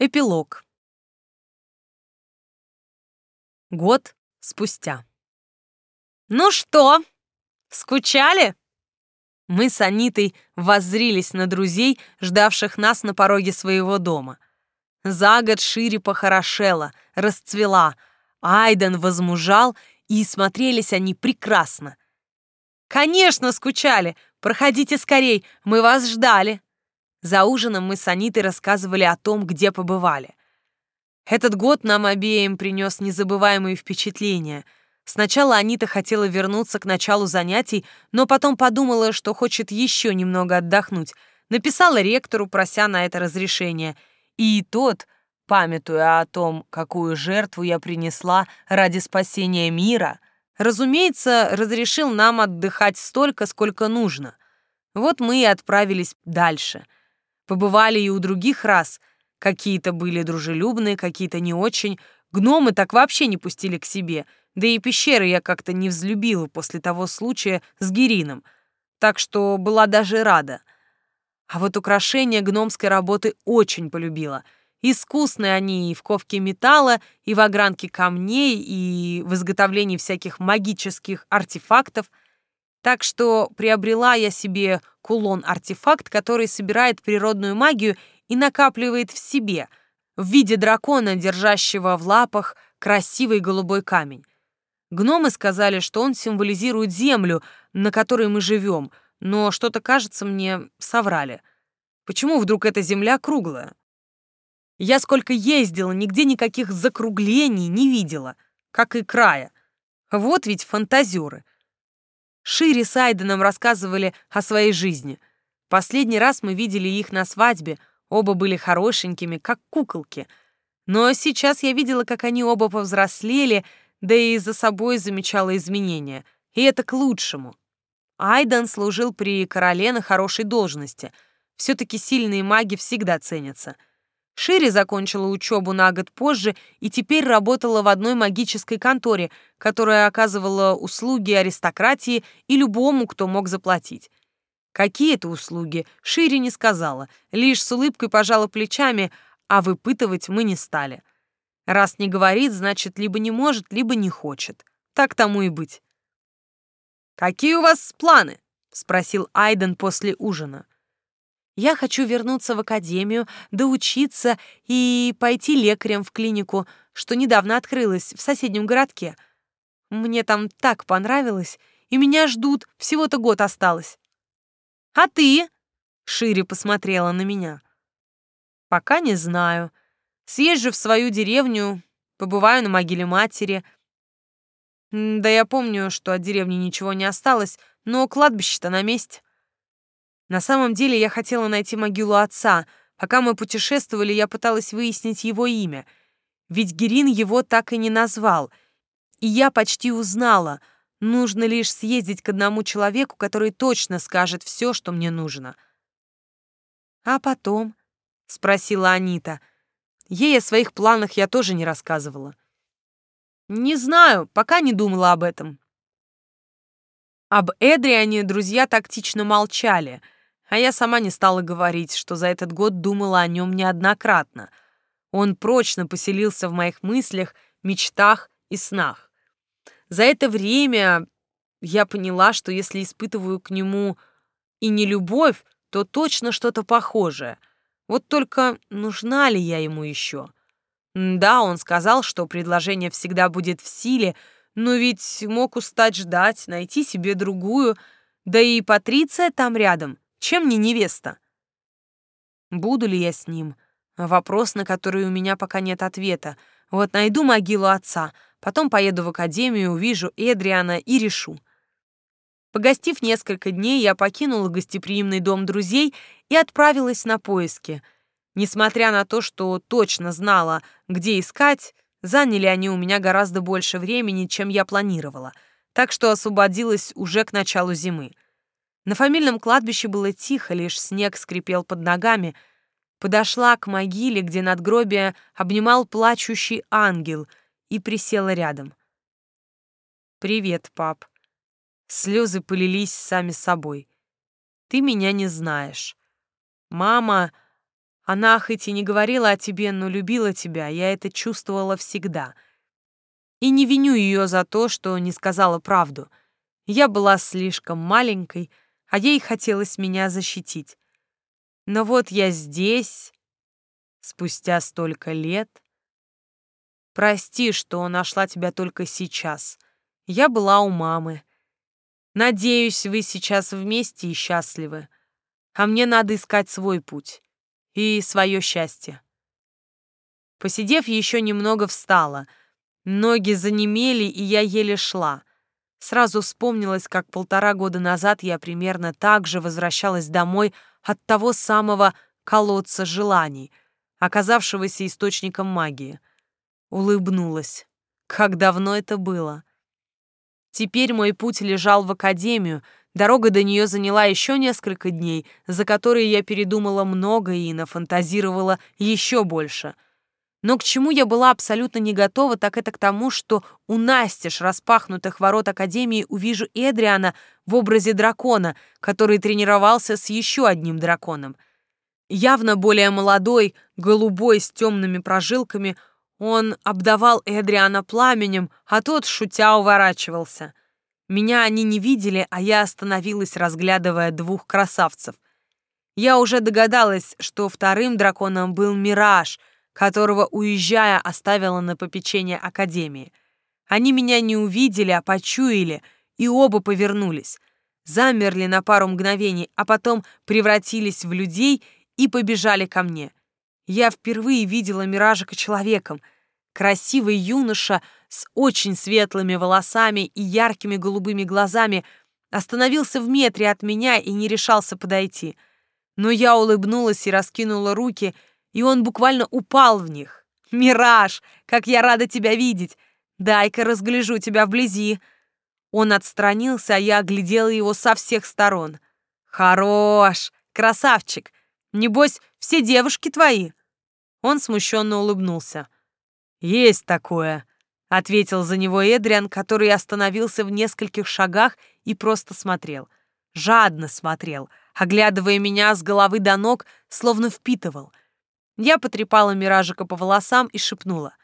Эпилог. Год спустя. «Ну что, скучали?» Мы с Анитой воззрились на друзей, ждавших нас на пороге своего дома. За год шире похорошела, расцвела, Айден возмужал, и смотрелись они прекрасно. «Конечно, скучали! Проходите скорей, мы вас ждали!» За ужином мы с Анитой рассказывали о том, где побывали. Этот год нам обеим принес незабываемые впечатления. Сначала Анита хотела вернуться к началу занятий, но потом подумала, что хочет еще немного отдохнуть. Написала ректору, прося на это разрешение. И тот, памятуя о том, какую жертву я принесла ради спасения мира, разумеется, разрешил нам отдыхать столько, сколько нужно. Вот мы и отправились дальше — Побывали и у других рас. Какие-то были дружелюбные, какие-то не очень. Гномы так вообще не пустили к себе. Да и пещеры я как-то не взлюбила после того случая с Герином. Так что была даже рада. А вот украшения гномской работы очень полюбила. Искусные они и в ковке металла, и в огранке камней, и в изготовлении всяких магических артефактов — так что приобрела я себе кулон-артефакт, который собирает природную магию и накапливает в себе, в виде дракона, держащего в лапах красивый голубой камень. Гномы сказали, что он символизирует землю, на которой мы живем, но что-то, кажется, мне соврали. Почему вдруг эта земля круглая? Я сколько ездила, нигде никаких закруглений не видела, как и края. Вот ведь фантазеры. Шири с Айденом рассказывали о своей жизни. Последний раз мы видели их на свадьбе, оба были хорошенькими, как куколки. Но сейчас я видела, как они оба повзрослели, да и за собой замечала изменения. И это к лучшему. Айден служил при короле на хорошей должности. Все-таки сильные маги всегда ценятся — Шири закончила учебу на год позже и теперь работала в одной магической конторе, которая оказывала услуги аристократии и любому, кто мог заплатить. Какие это услуги, Шири не сказала, лишь с улыбкой пожала плечами, а выпытывать мы не стали. Раз не говорит, значит, либо не может, либо не хочет. Так тому и быть. «Какие у вас планы?» — спросил Айден после ужина. Я хочу вернуться в академию, доучиться и пойти лекарем в клинику, что недавно открылась в соседнем городке. Мне там так понравилось, и меня ждут, всего-то год осталось. А ты? Шире посмотрела на меня. Пока не знаю. Съезжу в свою деревню, побываю на могиле матери. Да я помню, что от деревни ничего не осталось, но кладбище-то на месте. На самом деле я хотела найти могилу отца. Пока мы путешествовали, я пыталась выяснить его имя. Ведь Герин его так и не назвал. И я почти узнала. Нужно лишь съездить к одному человеку, который точно скажет все, что мне нужно. «А потом?» — спросила Анита. Ей о своих планах я тоже не рассказывала. «Не знаю, пока не думала об этом». Об Эдриане друзья тактично молчали — а я сама не стала говорить, что за этот год думала о нем неоднократно. Он прочно поселился в моих мыслях, мечтах и снах. За это время я поняла, что если испытываю к нему и не любовь, то точно что-то похожее. Вот только нужна ли я ему еще? Да, он сказал, что предложение всегда будет в силе, но ведь мог устать ждать, найти себе другую, да и Патриция там рядом — чем не невеста? Буду ли я с ним? Вопрос, на который у меня пока нет ответа. Вот найду могилу отца, потом поеду в академию, увижу Эдриана и решу. Погостив несколько дней, я покинула гостеприимный дом друзей и отправилась на поиски. Несмотря на то, что точно знала, где искать, заняли они у меня гораздо больше времени, чем я планировала, так что освободилась уже к началу зимы. На фамильном кладбище было тихо, лишь снег скрипел под ногами. Подошла к могиле, где надгробие обнимал плачущий ангел, и присела рядом. «Привет, пап». Слезы полились сами собой. «Ты меня не знаешь. Мама... Она хоть и не говорила о тебе, но любила тебя, я это чувствовала всегда. И не виню ее за то, что не сказала правду. Я была слишком маленькой, а ей хотелось меня защитить. Но вот я здесь, спустя столько лет. Прости, что нашла тебя только сейчас. Я была у мамы. Надеюсь, вы сейчас вместе и счастливы. А мне надо искать свой путь и свое счастье. Посидев еще немного, встала. Ноги занемели, и я еле шла. Сразу вспомнилось, как полтора года назад я примерно так же возвращалась домой от того самого колодца желаний, оказавшегося источником магии. Улыбнулась. Как давно это было. Теперь мой путь лежал в академию, дорога до нее заняла еще несколько дней, за которые я передумала много и нафантазировала еще больше. Но к чему я была абсолютно не готова, так это к тому, что у настежь распахнутых ворот Академии увижу Эдриана в образе дракона, который тренировался с еще одним драконом. Явно более молодой, голубой, с темными прожилками — он обдавал Эдриана пламенем, а тот, шутя, уворачивался. Меня они не видели, а я остановилась, разглядывая двух красавцев. Я уже догадалась, что вторым драконом был Мираж, которого, уезжая, оставила на попечение Академии. Они меня не увидели, а почуяли, и оба повернулись. Замерли на пару мгновений, а потом превратились в людей и побежали ко мне. Я впервые видела Миражика человеком. Красивый юноша с очень светлыми волосами и яркими голубыми глазами остановился в метре от меня и не решался подойти. Но я улыбнулась и раскинула руки, и он буквально упал в них. «Мираж, как я рада тебя видеть! Дай-ка разгляжу тебя вблизи!» Он отстранился, а я оглядела его со всех сторон. «Хорош! Красавчик! Небось, все девушки твои!» Он смущенно улыбнулся. «Есть такое», — ответил за него Эдриан, который остановился в нескольких шагах и просто смотрел. Жадно смотрел, оглядывая меня с головы до ног, словно впитывал. Я потрепала Миражика по волосам и шепнула.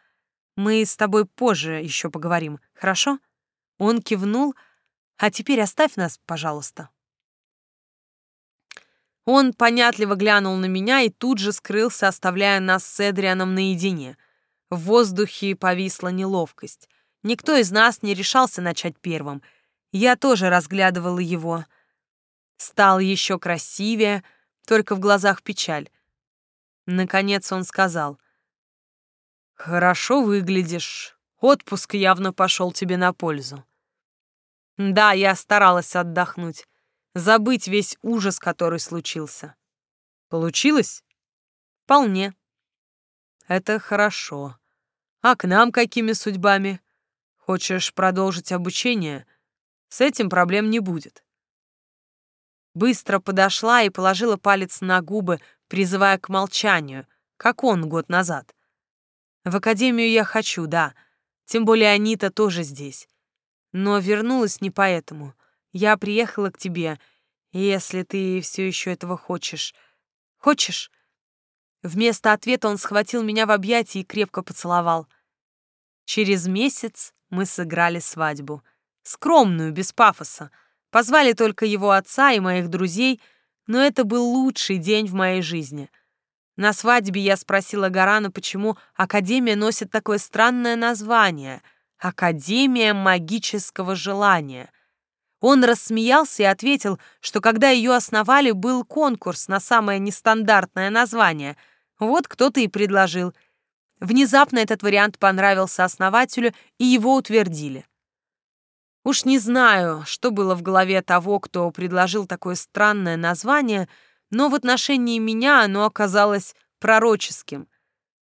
«Мы с тобой позже еще поговорим, хорошо?» Он кивнул. «А теперь оставь нас, пожалуйста». Он понятливо глянул на меня и тут же скрылся, оставляя нас с Эдрианом наедине. В воздухе повисла неловкость. Никто из нас не решался начать первым. Я тоже разглядывала его. Стал еще красивее, только в глазах печаль. Наконец он сказал. «Хорошо выглядишь. Отпуск явно пошел тебе на пользу». Да, я старалась отдохнуть забыть весь ужас, который случился. Получилось? Вполне. Это хорошо. А к нам какими судьбами? Хочешь продолжить обучение? С этим проблем не будет. Быстро подошла и положила палец на губы, призывая к молчанию, как он год назад. В академию я хочу, да. Тем более Анита тоже здесь. Но вернулась не поэтому. Я приехала к тебе, если ты все еще этого хочешь. Хочешь?» Вместо ответа он схватил меня в объятия и крепко поцеловал. Через месяц мы сыграли свадьбу. Скромную, без пафоса. Позвали только его отца и моих друзей, но это был лучший день в моей жизни. На свадьбе я спросила Гарана, почему Академия носит такое странное название — Академия магического желания. Он рассмеялся и ответил, что когда ее основали, был конкурс на самое нестандартное название. Вот кто-то и предложил. Внезапно этот вариант понравился основателю, и его утвердили. Уж не знаю, что было в голове того, кто предложил такое странное название, но в отношении меня оно оказалось пророческим.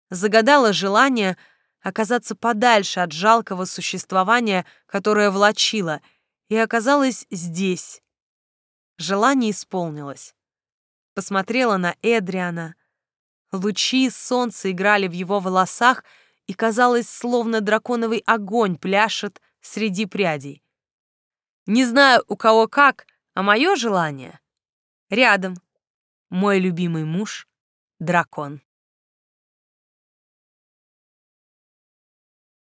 Загадало желание оказаться подальше от жалкого существования, которое влачило — и оказалась здесь. Желание исполнилось. Посмотрела на Эдриана. Лучи солнца играли в его волосах, и казалось, словно драконовый огонь пляшет среди прядей. Не знаю, у кого как, а мое желание — рядом. Мой любимый муж дракон.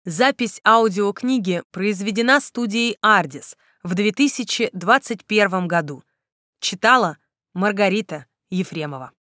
Запись аудиокниги произведена студией «Ардис» в 2021 году. Читала Маргарита Ефремова.